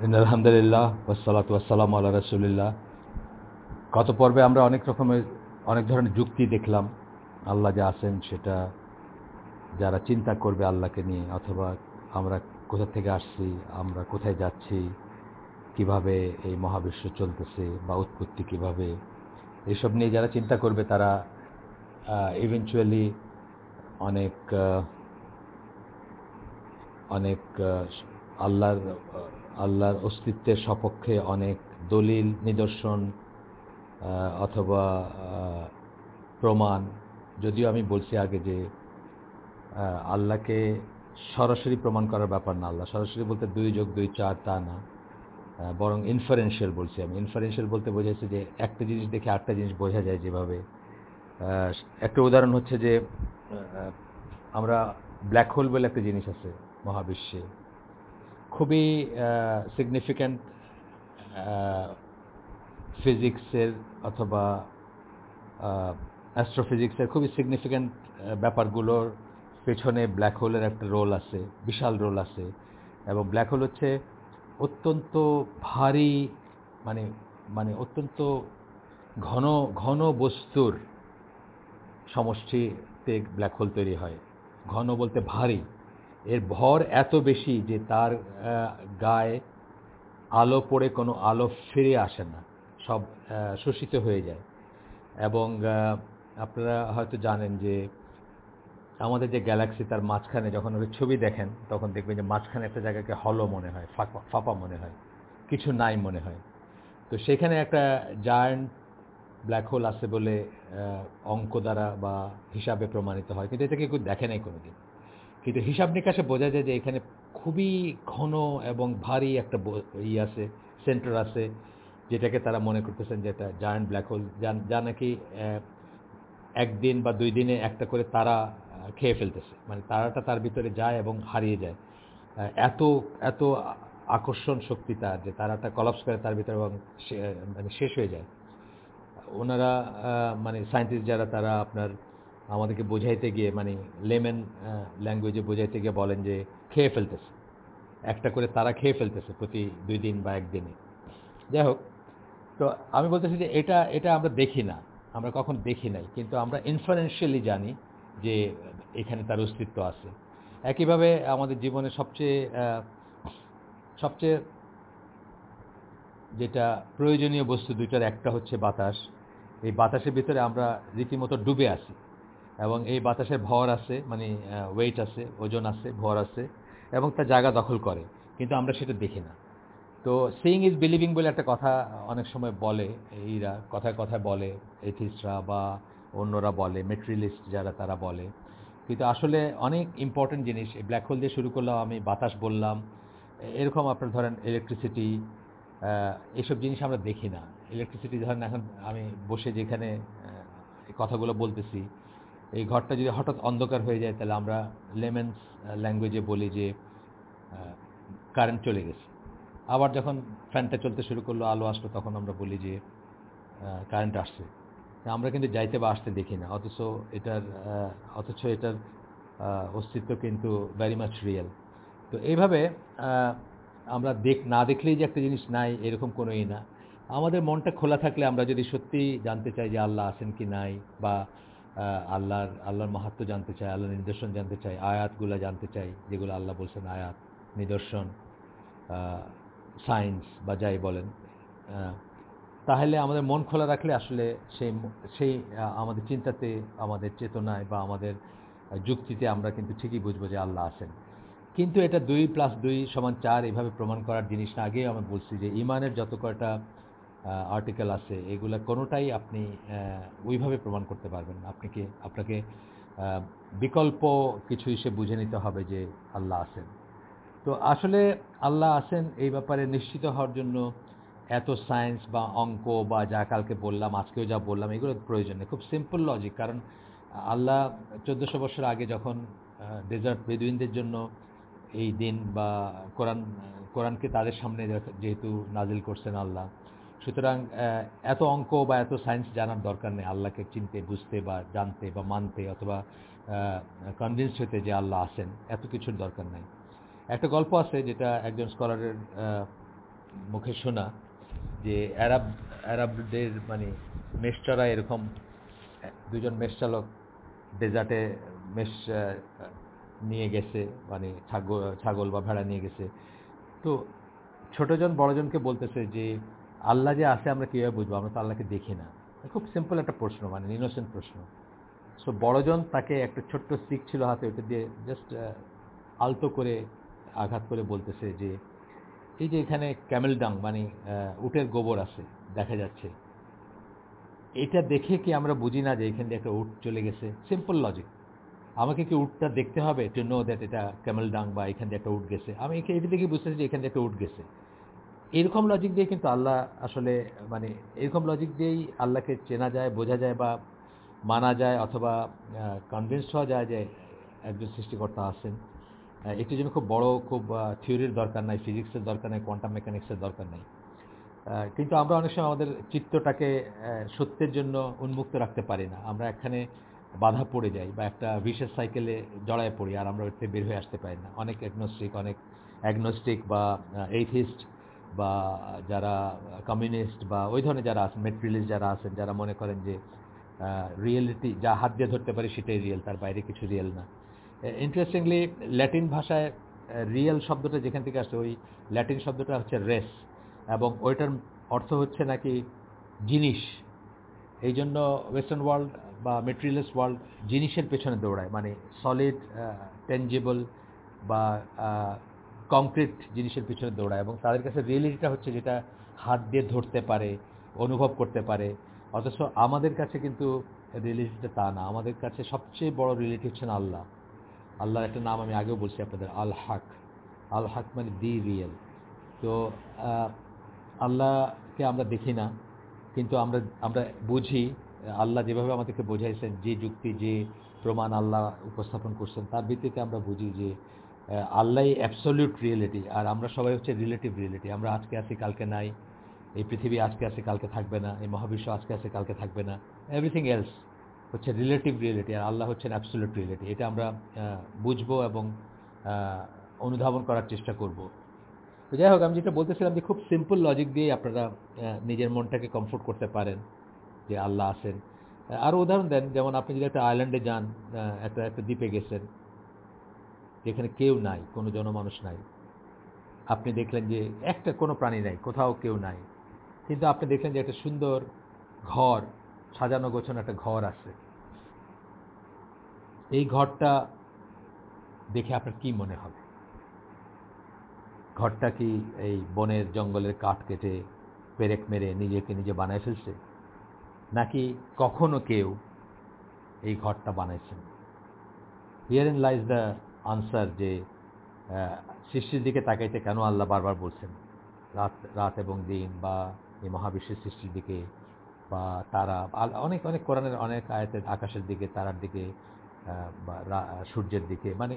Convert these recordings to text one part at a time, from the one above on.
আলহামদুলিল্লাহ ওসালাত ওয়াসালাম আল্লাহ রসুলিল্লাহ। গত পর্বে আমরা অনেক রকমের, অনেক ধরনের যুক্তি দেখলাম। আল্লাহ যা আসেন সেটা যারা চিন্তা করবে আল্লাহকে নিয়ে, অথবা আমরা কোথা থেকে আসছি, আমরা কোথায় যাচ্ছি, কীভাবে এই মহাবিশ্ব চলতেছে বা উৎপত্তি কীভাবে, এসব নিয়ে যারা চিন্তা করবে তারা ইভেনচুয়ালি অনেক অনেক আল্লাহর আল্লাহর অস্তিত্বের সপক্ষে অনেক দলিল, নিদর্শন অথবা প্রমাণ। যদিও আমি বলছি আগে যে আল্লাহকে সরাসরি প্রমাণ করার ব্যাপার না, আল্লাহ সরাসরি বলতে দুই যোগ দুই চার তা না বরং ইনফারেন্সিয়াল বলছি আমি। ইনফারেন্সিয়াল বলতে বোঝাচ্ছে যে, একটা জিনিস দেখে আটটা জিনিস বোঝা যায় যেভাবে। একটা উদাহরণ হচ্ছে যে আমরা ব্ল্যাক হোল বলে একটা জিনিস আছে মহাবিশ্বে। খুবই সিগনিফিক্যান্ট ফিজিক্সের অথবা অ্যাস্ট্রোফিজিক্সের খুবই সিগনিফিক্যান্ট ব্যাপারগুলোর পেছনে ব্ল্যাক হোলের একটা রোল আছে, বিশাল রোল আছে। এবং ব্ল্যাক হোল হচ্ছে অত্যন্ত ভারী মানে মানে অত্যন্ত ঘন ঘন বস্তুর সমষ্টিতে ব্ল্যাক হোল তৈরি হয়। ঘন বলতে ভারী। এর ভর এত বেশি যে তার গায়ে আলো পড়ে কোনো আলো ফিরে আসে না, সব শোষিত হয়ে যায়। এবং আপনারা হয়তো জানেন যে আমাদের যে গ্যালাক্সি তার মাঝখানে যখন ওই ছবি দেখেন, তখন দেখবেন যে মাঝখানে একটা জায়গাকে হলো মনে হয়, ফাঁপা ফাঁপা মনে হয়, কিছু নাই মনে হয়। তো সেখানে একটা জায়ান্ট ব্ল্যাক হোল আছে বলে অঙ্ক দ্বারা বা হিসাবে প্রমাণিত হয়, কিন্তু এটাকে কেউ দেখে নাই কোনোদিন। কিন্তু হিসাব নিকাশে বোঝা যায় যে এখানে খুবই ঘন এবং ভারী একটা ই আছে, সেন্টার আছে, যেটাকে তারা মনে করতেছেন যে এটা জায়ান্ট ব্ল্যাক হোল যা নাকি একদিন বা দুই দিনে একটা করে তারা খেয়ে ফেলতেছে। মানে তারাটা তার ভিতরে যায় এবং হারিয়ে যায়। এত এত আকর্ষণ শক্তি তার, যে তারাটা কলাপস করে তার ভিতরে এবং মানে শেষ হয়ে যায়। ওনারা মানে সায়েন্টিস্ট যারা, তারা আপনার আমাদেরকে বোঝাইতে গিয়ে মানে লেমেন ল্যাঙ্গুয়েজে বোঝাইতে গিয়ে বলেন যে, খেয়ে ফেলতেছে। একটা করে তারা খেয়ে ফেলতেছে প্রতি দুই দিন বা একদিনে। যাই হোক, তো আমি বলতেছি যে, এটা এটা আমরা দেখি না। আমরা কখন দেখি নাই, কিন্তু আমরা ইনফারেন্সিয়ালি জানি যে, এখানে তার অস্তিত্ব আছে। একইভাবে আমাদের জীবনে সবচেয়ে সবচেয়ে যেটা প্রয়োজনীয় বস্তু দুইটার একটা হচ্ছে বাতাস। এই বাতাসের ভিতরে আমরা রীতিমতো ডুবে আছি। এবং এই বাতাসের ভর আছে মানে ওয়েট আছে, ওজন আছে, ভর আছে, এবং তা জায়গা দখল করে, কিন্তু আমরা সেটা দেখি না। তো সিইং ইজ বিলিভিং বলে একটা কথা অনেক সময় বলে এইরা কথায় কথায় বলে এথিস্টরা বা অন্যরা বলে মেটেরিয়ালিস্ট যারা তারা বলে। কিন্তু আসলে অনেক ইম্পর্টেন্ট জিনিস, এই ব্ল্যাক হোল দিয়ে শুরু করলাম আমি, বাতাস বললাম, এরকম আপনার ধরেন ইলেকট্রিসিটি এইসব জিনিস আমরা দেখি না। ইলেকট্রিসিটি ধরেন এখন আমি বসে যেখানে কথাগুলো বলতেছি এই ঘরটা যদি হঠাৎ অন্ধকার হয়ে যায়, তাহলে আমরা লেমেন্স ল্যাঙ্গুয়েজে বলি যে কারেন্ট চলে গেছে। আবার যখন ফ্যানটা চলতে শুরু করল, আলো আসলো, তখন আমরা বলি যে কারেন্ট আসছে। আমরা কিন্তু যাইতে বা আসতে দেখি না, অথচ এটার অথচ এটার অস্তিত্ব কিন্তু ভেরি মাচ রিয়েল তো এইভাবে আমরা দেখ, না দেখলেই যে একটা জিনিস নাই, এরকম কোনোই না। আমাদের মনটা খোলা থাকলে আমরা যদি সত্যি জানতে চাই যে আল্লাহ আছেন কি নাই, বা আল্লাহর আল্লাহর মাহাত্ম জানতে চাই আল্লাহর নিদর্শন জানতে চাই আয়াতগুলো জানতে চাই যেগুলো আল্লাহ বলছেন আয়াত, নিদর্শন সায়েন্স বা যাই বলেন তাহলে আমাদের মন খোলা রাখলে আসলে সেই সেই আমাদের চিন্তাতে, আমাদের চেতনায় বা আমাদের যুক্তিতে আমরা কিন্তু ঠিকই বুঝব যে আল্লাহ আছেন। কিন্তু এটা দুই প্লাস দুই সমান চার এভাবে প্রমাণ করার জিনিস না আগেই আমি বলছি যে ইমানের যত কয়টা আর্টিকেল আছে, এগুলো কোনোটাই আপনি ওইভাবে প্রমাণ করতে পারবেন না। আপনাকে আপনাকে বিকল্প কিছু হিসেবে বুঝে নিতে হবে যে আল্লাহ আছেন। তো আসলে আল্লাহ আছেন এই ব্যাপারে নিশ্চিত হওয়ার জন্য এত সায়েন্স বা অঙ্ক বা যা কালকে বললাম, আজকেও যা বললাম, এগুলো প্রয়োজন নেই। খুব সিম্পল লজিক কারণ আল্লাহ চোদ্দোশো বছর আগে যখন ডেজার্ট বেদুইনদের জন্য এই দিন বা কোরআন, কোরআনকে তাদের সামনে যেহেতু নাজিল করছেন আল্লাহ সুতরাং এত অঙ্ক বা এত সায়েন্স জানার দরকার নেই আল্লাহকে চিনতে, বুঝতে বা জানতে বা মানতে অথবা কনভিন্স হতে যে আল্লাহ আসেন এত কিছুর দরকার নাই। একটা গল্প আছে যেটা একজন স্কলারের মুখে শোনা যে অ্যারাব অ্যারাবদের মানে মেষচারা এরকম, দুজন মেষ চালক ডেজার্টে মেষ নিয়ে গেছে মানে ছাগল ছাগল বা ভেড়া নিয়ে গেছে। তো ছোটজন বড়জনকে বলতেছে যে আল্লাহ যে আছে, আমরা কীভাবে বুঝব? আমরা তো আল্লাহকে দেখি না। খুব সিম্পল একটা প্রশ্ন মানে ইনোসেন্ট প্রশ্ন। সো বড়জন তাকে একটা ছোট্ট স্টিক ছিল হাতে ওটা দিয়ে জাস্ট আলতো করে আঘাত করে বলতেছে যে, এই যে এখানে ক্যামেল ডাং মানে উটের গোবর আছে, দেখা যাচ্ছে। এটা দেখে কি আমরা বুঝি না যে এখান দিয়ে একটা উট চলে গেছে? সিম্পল লজিক আমাকে কি উটটা দেখতে হবে টু নো দ্যাট এটা ক্যামেল ডাং বা এখান দিয়ে একটা উট গেছে? আমি এটা দেখে বুঝতেছি যে এখান দিয়ে একটা উট গেছে। এরকম লজিক দিয়ে কিন্তু আল্লাহ আসলে মানে এরকম লজিক দিয়েই আল্লাহকে চেনা যায়, বোঝা যায় বা মানা যায় অথবা কনভিন্সড হওয়া যায় যে একজন সৃষ্টিকর্তা আছেন। এটির জন্য খুব বড়, খুব থিওরির দরকার নাই ফিজিক্সের দরকার নাই কোয়ান্টাম মেকানিক্সের দরকার নেই। কিন্তু আমরা অনেক সময় আমাদের চিত্তটাকে সত্যের জন্য উন্মুক্ত রাখতে পারি না। আমরা এখানে বাধা পড়ে যাই বা একটা বিশেষ সাইকেলে জড়ায় পড়ি আর আমরা ওর বের হয়ে আসতে পারি না। অনেক অ্যাগনোস্টিক অনেক অ্যাগনোস্টিক বা এইথিস্ট বা যারা কমিউনিস্ট বা ওই ধরনের যারা আছেন মেটেরিয়ালিস্ট যারা আছেন, যারা মনে করেন যে রিয়েলিটি যা হাত দিয়ে ধরতে পারি সেটাই রিয়েল তার বাইরে কিছু রিয়েল না। ইন্টারেস্টিংলি ল্যাটিন ভাষায় রিয়েল শব্দটা যেখান থেকে আসছে, ওই ল্যাটিন শব্দটা হচ্ছে রেস এবং ওইটার অর্থ হচ্ছে নাকি জিনিস। এই জন্য ওয়েস্টার্ন ওয়ার্ল্ড বা মেটেরিয়ালিস্ট ওয়ার্ল্ড জিনিসের পেছনে দৌড়ায় মানে সলিড টেঞ্জেবল বা কংক্রিট জিনিসের পিছনে দৌড়ায় এবং তাদের কাছে রিয়েলিটিটা হচ্ছে যেটা হাত দিয়ে ধরতে পারে, অনুভব করতে পারে। অথচ আমাদের কাছে কিন্তু রিয়েলিটিটা তা না। আমাদের কাছে সবচেয়ে বড় রিয়েলিটি হচ্ছেন আল্লাহ। আল্লাহর একটা নাম আমি আগেও বলছি আপনাদের আল হাক আল হাক মানে দি রিয়েল তো আল্লাহকে আমরা দেখি না, কিন্তু আমরা আমরা বুঝি, আল্লাহ যেভাবে আমাদেরকে বোঝাইছেন, যে যুক্তি, যে প্রমাণ আল্লাহ উপস্থাপন করছেন, তার ভিত্তিতে আমরা বুঝি যে আল্লাহ অ্যাবসলিউট রিয়েলিটি আর আমরা সবাই হচ্ছে রিলেটিভ রিয়েলিটি আমরা আজকে আছি, কালকে নাই, এই পৃথিবী আজকে আছে, কালকে থাকবে না, এই মহাবিশ্ব আজকে আছে, কালকে থাকবে না এভরিথিং এলস হচ্ছে রিলেটিভ রিয়েলিটি আর আল্লাহ হচ্ছেন অ্যাবসলিউট রিয়েলিটি এটা আমরা বুঝব এবং অনুধাবন করার চেষ্টা করব। তো যাই হোক, আমি যেটা বলতেছিলাম যে খুব সিম্পল লজিক দিয়ে আপনারা নিজের মনটাকে কমফোর্ট করতে পারেন যে আল্লাহ আছেন। আরও উদাহরণ দেন, যেমন আপনি যদি একটা আইল্যান্ডে যান একটা একটা দ্বীপে গেছেন যেখানে কেউ নাই, কোনো জনমানুষ নাই। আপনি দেখলেন যে একটা কোনো প্রাণী নাই, কোথাও কেউ নাই। কিন্তু আপনি দেখলেন যে একটা সুন্দর ঘর, সাজানো গোছানো একটা ঘর আছে। এই ঘরটা দেখে আপনার কি মনে হবে? ঘরটা কি এই বনের জঙ্গলের কাঠ কেটে পেরেক মেরে নিজেকে নিজে বানায় ফেলছে? নাকি কখনো কেউ এই ঘরটা বানাইছেন here in lies the answer যে সৃষ্টির দিকে তাকাইতে কেন আল্লাহ বারবার বলছেন? রাত রাত এবং দিন বা এই মহাবিশ্বের সৃষ্টির দিকে বা তারা অনেক অনেক কোরআনের অনেক আয়াতের আকাশের দিকে, তারার দিকে বা সূর্যের দিকে মানে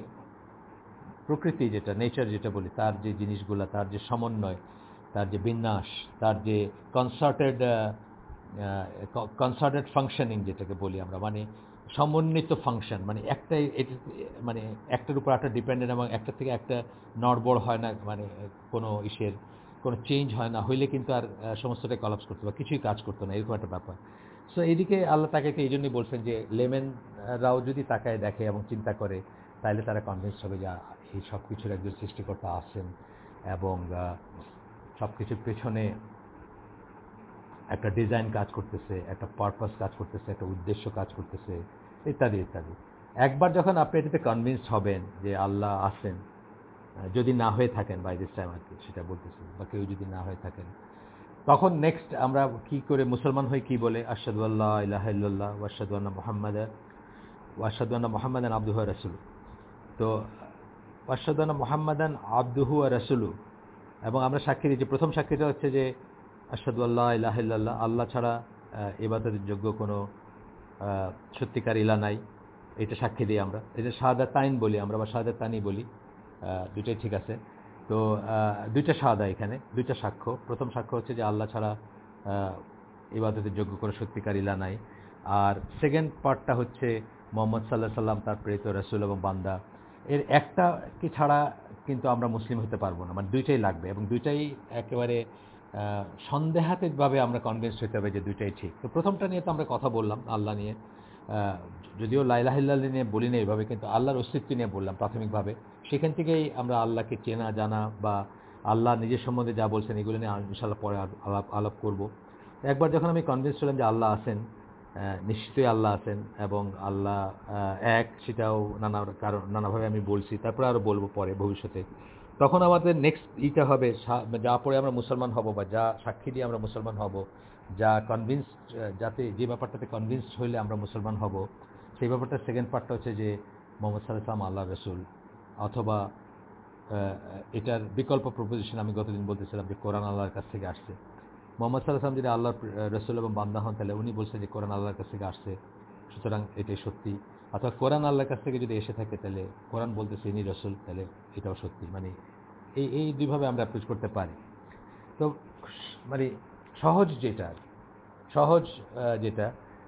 প্রকৃতি যেটা নেচার যেটা বলি, তার যে জিনিসগুলো, তার যে সমন্বয়, তার যে বিন্যাস, তার যে কনসার্টেড কনসার্টেড ফাংশনিং যেটাকে বলি আমরা মানে সমন্বিত ফাংশন মানে একটাই এটি মানে একটার উপর একটা ডিপেন্ডেন্ট এবং একটা থেকে একটা নড়বড় হয় না মানে কোনো ইসের, কোনো চেঞ্জ হয় না, হইলে কিন্তু আর সমস্তটাই কলাপস করতে বা কিছুই কাজ করতো না, এরকম একটা ব্যাপার। সো এইদিকে আল্লাহ তাকে এই জন্যই বলছেন যে লেমেনরাও যদি তাকায় দেখে এবং চিন্তা করে তাহলে তারা কনভিন্স হবে যে এই সব কিছুর একজন সৃষ্টিকর্তা আছেন এবং সব কিছুর পেছনে একটা ডিজাইন কাজ করতেছে, একটা পারপাস কাজ করতেছে, একটা উদ্দেশ্য কাজ করতেছে। ইত্যাদি ইত্যাদি। একবার যখন আপনি এটাতে কনভিন্সড হবেন যে আল্লাহ আসেন যদি না হয়ে থাকেন বাই দিস টাইম আর কি সেটা বলতেছি বা কেউ যদি না হয়ে থাকেন তখন নেক্সট আমরা কি করে মুসলমান হই কি বলে? আশাদু আল্লাহ ইলাহা আন্না মোহাম্মদ ওয়াশাদু আন্না মোহাম্মদান আব্দুহ রাসুল তো ওয়াশাদু আন্না মোহাম্মদান আব্দুহু রাসুলু এবং আমরা সাক্ষী দিচ্ছি প্রথম সাক্ষীটা হচ্ছে যে আশাদু আল্লাহ ইলাহা আল্লাহ ছাড়া আহ, ইবাদতের যোগ্য কোনো সত্যিকার ইলা নাই, এটা সাক্ষী দিই আমরা। এটা শাহাদা তাইন বলি আমরা, বা শাহাদা তানি বলি দুইটাই ঠিক আছে। তো দুইটা শাহাদা এখানে, দুইটা সাক্ষ্য। প্রথম সাক্ষ্য হচ্ছে যে আল্লাহ ছাড়া ইবাদতের যোগ্য কোনো সত্যিকার ইলা নাই। আর সেকেন্ড পার্টটা হচ্ছে মোহাম্মদ সাল্লাহ সাল্লাম, তার প্রেরিত রসুল এবং বান্দা। এর একটা কি ছাড়া কিন্তু আমরা মুসলিম হতে পারব না। মানে দুইটাই লাগবে এবং দুইটাই একেবারে সন্দেহাতীতভাবে আমরা কনভিন্স হতে হবে যে দুইটাই ঠিক। তো প্রথমটা নিয়ে তো আমরা কথা বললাম আল্লাহ নিয়ে। যদিও লাইলাহিল্লাহ নিয়ে বলি না এইভাবে কিন্তু আল্লাহর অস্তিত্ব নিয়ে বললাম প্রাথমিকভাবে। সেখান থেকেই আমরা আল্লাহকে চেনা জানা বা আল্লাহ নিজের সম্বন্ধে যা বলছেন এগুলো নিয়ে ইনশাল্লাহ পরে আলাপ আলাপ করব। একবার যখন আমি কনভিন্স হলাম যে আল্লাহ আছেন আহ, নিশ্চয়ই আল্লাহ আছেন এবং আল্লাহ এক সেটাও নানা কারণ নানাভাবে আমি বলছি তারপরে আরও বলব পরে ভবিষ্যতে। তখন আমাদের নেক্সট ইটা হবে যা পরে আমরা মুসলমান হব বা যা সাক্ষী দিয়ে আমরা মুসলমান হব, যা কনভিন্স যাতে যে ব্যাপারটাতে কনভিন্স হইলে আমরা মুসলমান হব, সেই ব্যাপারটা সেকেন্ড পার্টটা হচ্ছে যে মোহাম্মদ সাল্লাম আল্লাহ রসুল, অথবা এটার বিকল্প প্রপোজিশন আমি গতদিন বলতেছিলাম যে কোরআন আল্লাহর কাছ থেকে আসছে। মোহাম্মদ সাল্লাম যদি আল্লাহর রসুল এবং বান্দা হন, তাহলে উনি বলছেন যে কোরআন আল্লাহর কাছ থেকে আসছে, সুতরাং এটাই সত্যি। অথবা কোরআন আল্লাহর কাছ থেকে যদি এসে থাকে, তাহলে কোরআন বলতে ইনি রসুল, তাহলে এটাও সত্যি। মানে এই এই দুইভাবে আমরা অ্যাপ্রোচ করতে পারি। তো মানে সহজ যেটা সহজ যেটা,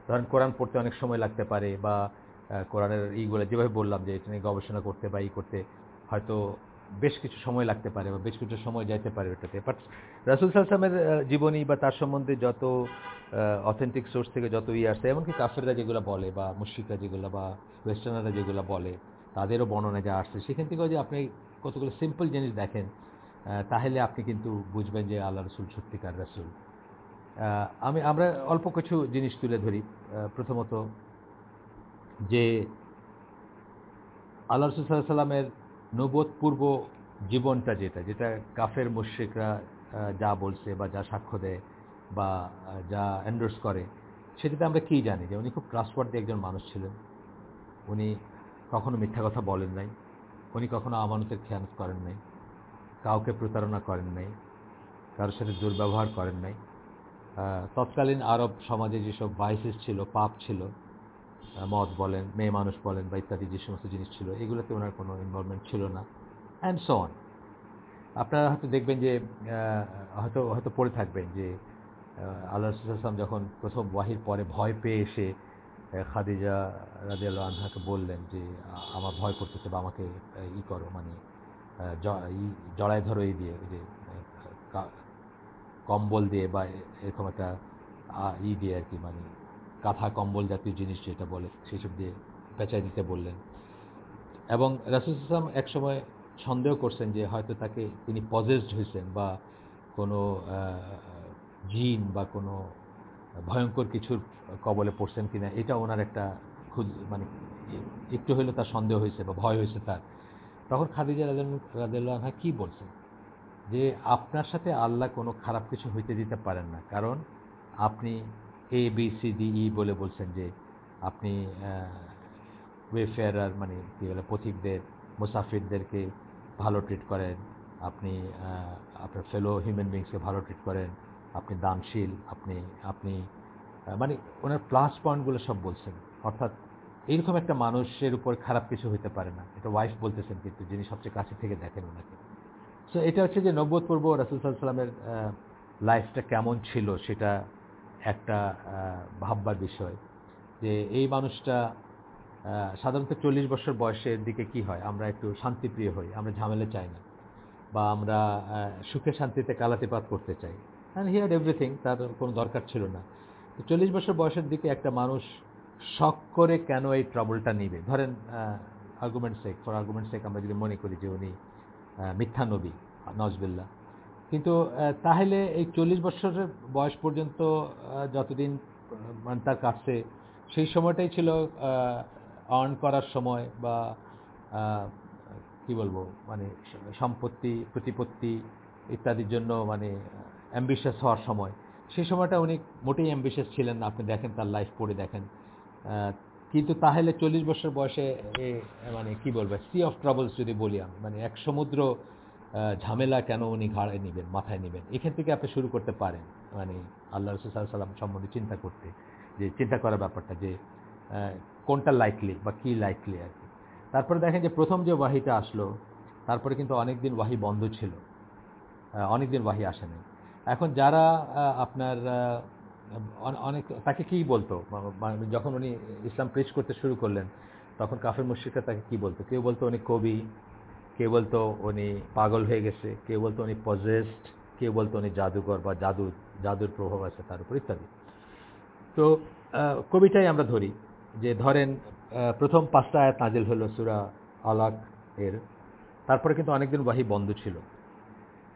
ধরেন কোরআন পড়তে অনেক সময় লাগতে পারে বা কোরআনের এইগুলো যেভাবে বললাম যে, এটা নিয়ে গবেষণা করতে বা ই করতে হয়তো বেশ কিছু সময় লাগতে পারে বা বেশ কিছু সময় যাইতে পারে ওটাতে। বাট রাসুল সাল্লামের জীবনী বা তার সম্বন্ধে যত অথেন্টিক সোর্স থেকে যত ইয়ে আসছে, এমনকি কাফেররা যেগুলো বলে বা মুশ্রিকরা যেগুলো বা ওয়েস্টার্নাররা যেগুলো বলে, তাদেরও বর্ণনা যা আসছে, সেখান থেকেও যে আপনি কতগুলো সিম্পল জিনিস দেখেন তাহলে আপনি কিন্তু বুঝবেন যে আল্লাহ রসুল সত্যিকার রসুল। আমি, আমরা অল্প কিছু জিনিস তুলে ধরি প্রথমত যে আল্লাহ রসুল সাল্লাহ সাল্লামের নবোধ পূর্ব জীবনটা যেটা যেটা কাফের মুশ্রিকরা যা বলছে বা যা সাক্ষ্য দেয় বা যা এন্ডোর্স করে, সেটাতে আমরা কী জানি যে উনি খুব ট্রাস্টওয়ার্দি একজন মানুষ ছিলেন। উনি কখনো মিথ্যা কথা বলেন নাই। উনি কখনো আমানতের খেয়ানত করেন নাই। কাউকে প্রতারণা করেন নাই। কারোর সাথে দুর্ব্যবহার করেন নাই। তৎকালীন আরব সমাজে যেসব ভাইসেস ছিল, পাপ ছিল মদ বলেন, মেয়ে মানুষ বলেন বা ইত্যাদি যে সমস্ত জিনিস ছিল, এগুলোতে ওনার কোনো ইনভলভমেন্ট ছিল না। অ্যান্ড সো অন আপনারা হয়তো দেখবেন যে হয়তো হয়তো পড়ে থাকবেন যে আল্লাহ রসুলাম যখন প্রথম ওয়াহির পরে ভয় পেয়ে এসে খাদিজা রাজিয়াল আনহাকে বললেন যে, আমার ভয় করতেছে বা আমাকে ই করো মানে জড়ায় ধরো এই দিয়ে যে কম্বল দিয়ে বা এরকম একটা ই দিয়ে আর কি মানে কাঁথা কম্বল জাতীয় জিনিস যেটা বলে, সেসব দিয়ে পেঁচাই দিতে বললেন। এবং রাসুল ইসলাম একসময় সন্দেহ করছেন যে, হয়তো তাকে তিনি পজেসড হয়েছেন বা কোনো জিন বা কোনো ভয়ঙ্কর কিছুর কবলে পড়ছেন কিনা, এটা ওনার একটা খুদ মানে একটু হলেও তার সন্দেহ হয়েছে বা ভয় হয়েছে তার। তখন খাদিজা রাজা কি বলছেন? যে আপনার সাথে আল্লাহ কোনো খারাপ কিছু হইতে দিতে পারেন না। কারণ আপনি A B C D E বলে বলছেন যে আপনি ওয়েফেয়ারার মানে কী বলে, পথিকদের, মুসাফিরদেরকে ভালো ট্রিট করেন। আপনি আপনার ফেলো হিউম্যান বিংসকে ভালো ট্রিট করেন। আপনি দানশীল, আপনি আপনি মানে ওনার প্লাস পয়েন্টগুলো সব বলছেন। অর্থাৎ এইরকম একটা মানুষের উপর খারাপ কিছু হইতে পারে না। এটা ওয়াইফ বলতেছেন কিন্তু, যিনি সবচেয়ে কাছে থেকে দেখেন ওনাকে। সো এটা হচ্ছে যে নব্বত পূর্ব রাসুল সাল্লামের লাইফটা কেমন ছিল সেটা একটা ভাববার বিষয়। যে এই মানুষটা সাধারণত চল্লিশ বছর বয়সের দিকে কি হয়? আমরা একটু শান্তিপ্রিয় হই, আমরা ঝামেলা চাই না। বা আমরা সুখে শান্তিতে কালাতিপাত করতে চাই। অ্যান্ড হিয়ার এভরিথিং তার কোনো দরকার ছিল না। তো চল্লিশ বছর বয়সের দিকে একটা মানুষ শখ করে কেন এই ট্রাবলটা নিবে? ধরেন argument sake for argument sake আমরা যদি মনে করি যে উনি মিথ্যা নবী নজবিল্লা কিন্তু তাহলে এই চল্লিশ বছরের বয়স পর্যন্ত যতদিন মানে তার কাছে, সেই সময়টাই ছিল আর্ন করার সময় বা কি বলব মানে সম্পত্তি, প্রতিপত্তি ইত্যাদির জন্য মানে অ্যাম্বিশাস হওয়ার সময়। সে সময়টা উনি মোটেই অ্যাম্বিশাস ছিলেন না। আপনি দেখেন তার লাইফ পড়ে দেখেন। কিন্তু তাহলে চল্লিশ বছর বয়সে মানে কি বলব সি অফ ট্রাবলস যদি বলি আমি মানে এক সমুদ্র ঝামেলা কেন উনি ঘাড়ে নেবেন, মাথায় নেবেন? এখান থেকে আপনি শুরু করতে পারেন। মানে আল্লাহ রসুল সাল্লাম সম্বন্ধে চিন্তা করতে, যে চিন্তা করার ব্যাপারটা, যে কোনটা লাইকলি বা কি লাইকলি আর কি। তারপরে দেখেন যে প্রথম যে ওয়াহিটা আসলো, তারপরে কিন্তু অনেক দিন ওয়াহি বন্ধ ছিল। অনেক দিন ওয়াহি আসে নাই। এখন যারা আপনার অনেক, তাকে কি বলতো? যখন উনি ইসলাম প্রেস করতে শুরু করলেন, তখন কাফের মুশ্রিকরা তাকে কি বলতো? কেউ বলতো উনি কবি, কেউ বলতো উনি পাগল হয়ে গেছে, কেউ বলতো উনি পজেস্ট কেউ বলতো উনি জাদুঘর বা জাদু, জাদুর প্রভাব আছে তার উপর ইত্যাদি। তো কবিটাই আমরা ধরি যে, ধরেন প্রথম পাঁচটা আয়াত নাজিল হলো সুরা আলাক এর তারপরে কিন্তু অনেকদিন ওয়াহি বন্ধ ছিল।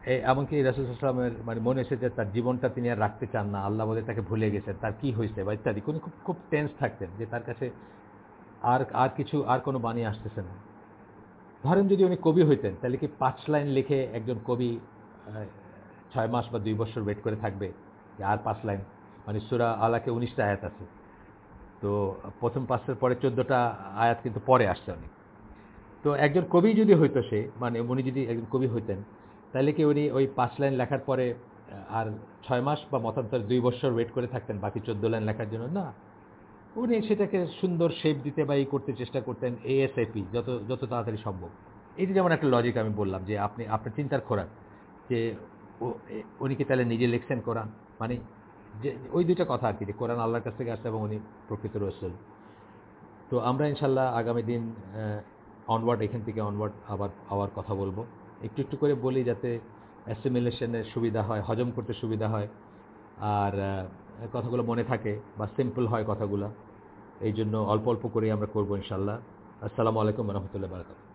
এমনকি রাসুলামের মানে মনে এসেছে তার জীবনটা তিনি আর রাখতে চান না, আল্লাহ বলে তাকে ভুলে গেছেন, তার কি হয়েছে বা ইত্যাদি। উনি খুব খুব টেন্স থাকতেন যে তার কাছে আর আর কিছু, আর কোনো বাণী আসতেছে না। ধরেন যদি উনি কবি হইতেন, তাহলে কি পাঁচ লাইন লিখে একজন কবি ছয় মাস বা দুই বছর ওয়েট করে থাকবে? যে আর পাঁচ লাইন। মানে সুরা আলাকে উনিশটা আয়াত আছে। তো প্রথম পাঁচটার পরে চোদ্দোটা আয়াত কিন্তু পরে আসছে অনেক। তো একজন কবি যদি হইতো সে মানে উনি যদি একজন কবি হইতেন তাহলে কি উনি ওই পাঁচ লাইন লেখার পরে আর ছয় মাস বা মতান্তর দুই বছর ওয়েট করে থাকতেন, বাকি চোদ্দ লাইন লেখার জন্য? না। উনি সেটাকে সুন্দর শেপ দিতে বা ই করতে চেষ্টা করতেন এএসআইপি যত যত তাড়াতাড়ি সম্ভব। যে যেমন একটা লজিক আমি বললাম যে আপনি, আপনার চিন্তার খোরাক, যে উনি কি তাহলে নিজে লিখছেন কোরআন? মানে যে, ওই দুইটা কথা আর কি, যে কোরআন আল্লাহর কাছ থেকে আসছে এবং উনি প্রকৃত রসুল। তো আমরা ইনশাল্লাহ আগামী দিন অনওয়ার্ড এখান থেকে অনওয়ার্ড আবার আবার কথা বলব। একটু একটু করে বলি যাতে অ্যাসিমিলেশনের সুবিধা হয়, হজম করতে সুবিধা হয়। আর কথাগুলো মনে থাকে বা সিম্পল হয় কথাগুলো। এই জন্য অল্প অল্প করেই আমরা করব ইনশাল্লাহ আসসালামু আলাইকুম রহমতুল্লাহ বারকাত